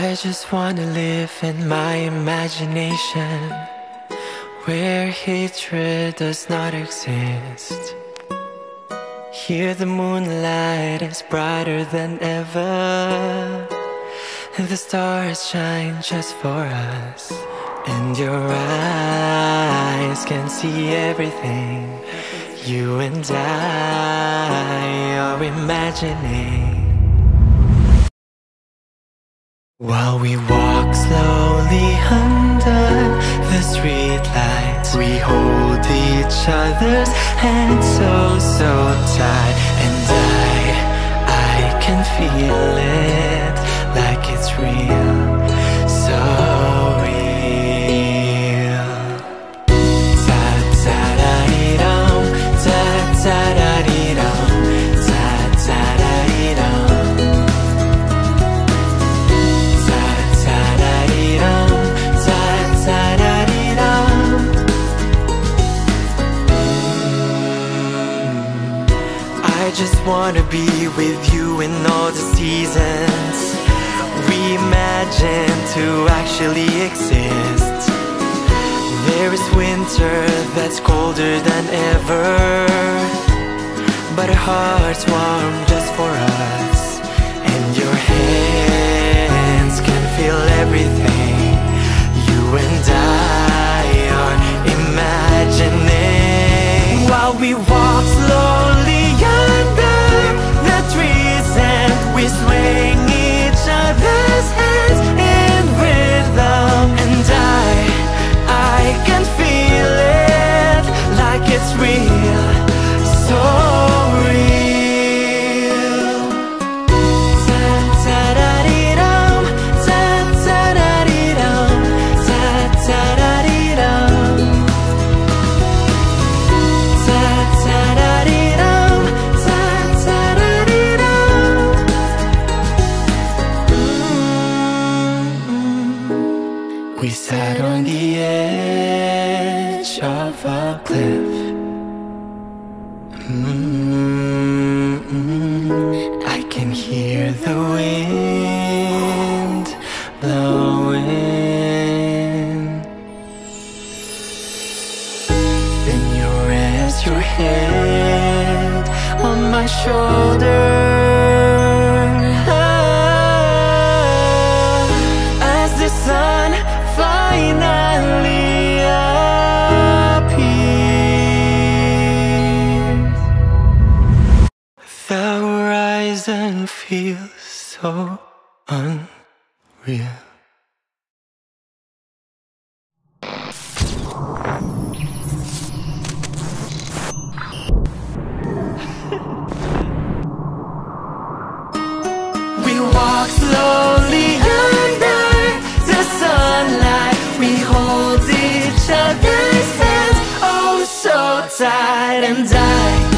I just wanna live in my imagination Where hatred does not exist. Here the moonlight is brighter than ever. And the stars shine just for us And your eyes can see everything You and I are imagining while we walk slowly under the streetlights We hold each other's hands so, so tight And I, I can feel it just wanna be with you in all the seasons we imagine to actually exist. There is winter that's colder than ever, but our hearts warm just for us. And your hands can feel everything you and I are imagining while we We sat on the edge of a cliff. Mm-mm. I can hear the wind blowing. Then you rest your head on my shoulder horizon feels so unreal We walk slowly under the sunlight. We hold each other's hands, oh so tight, and I,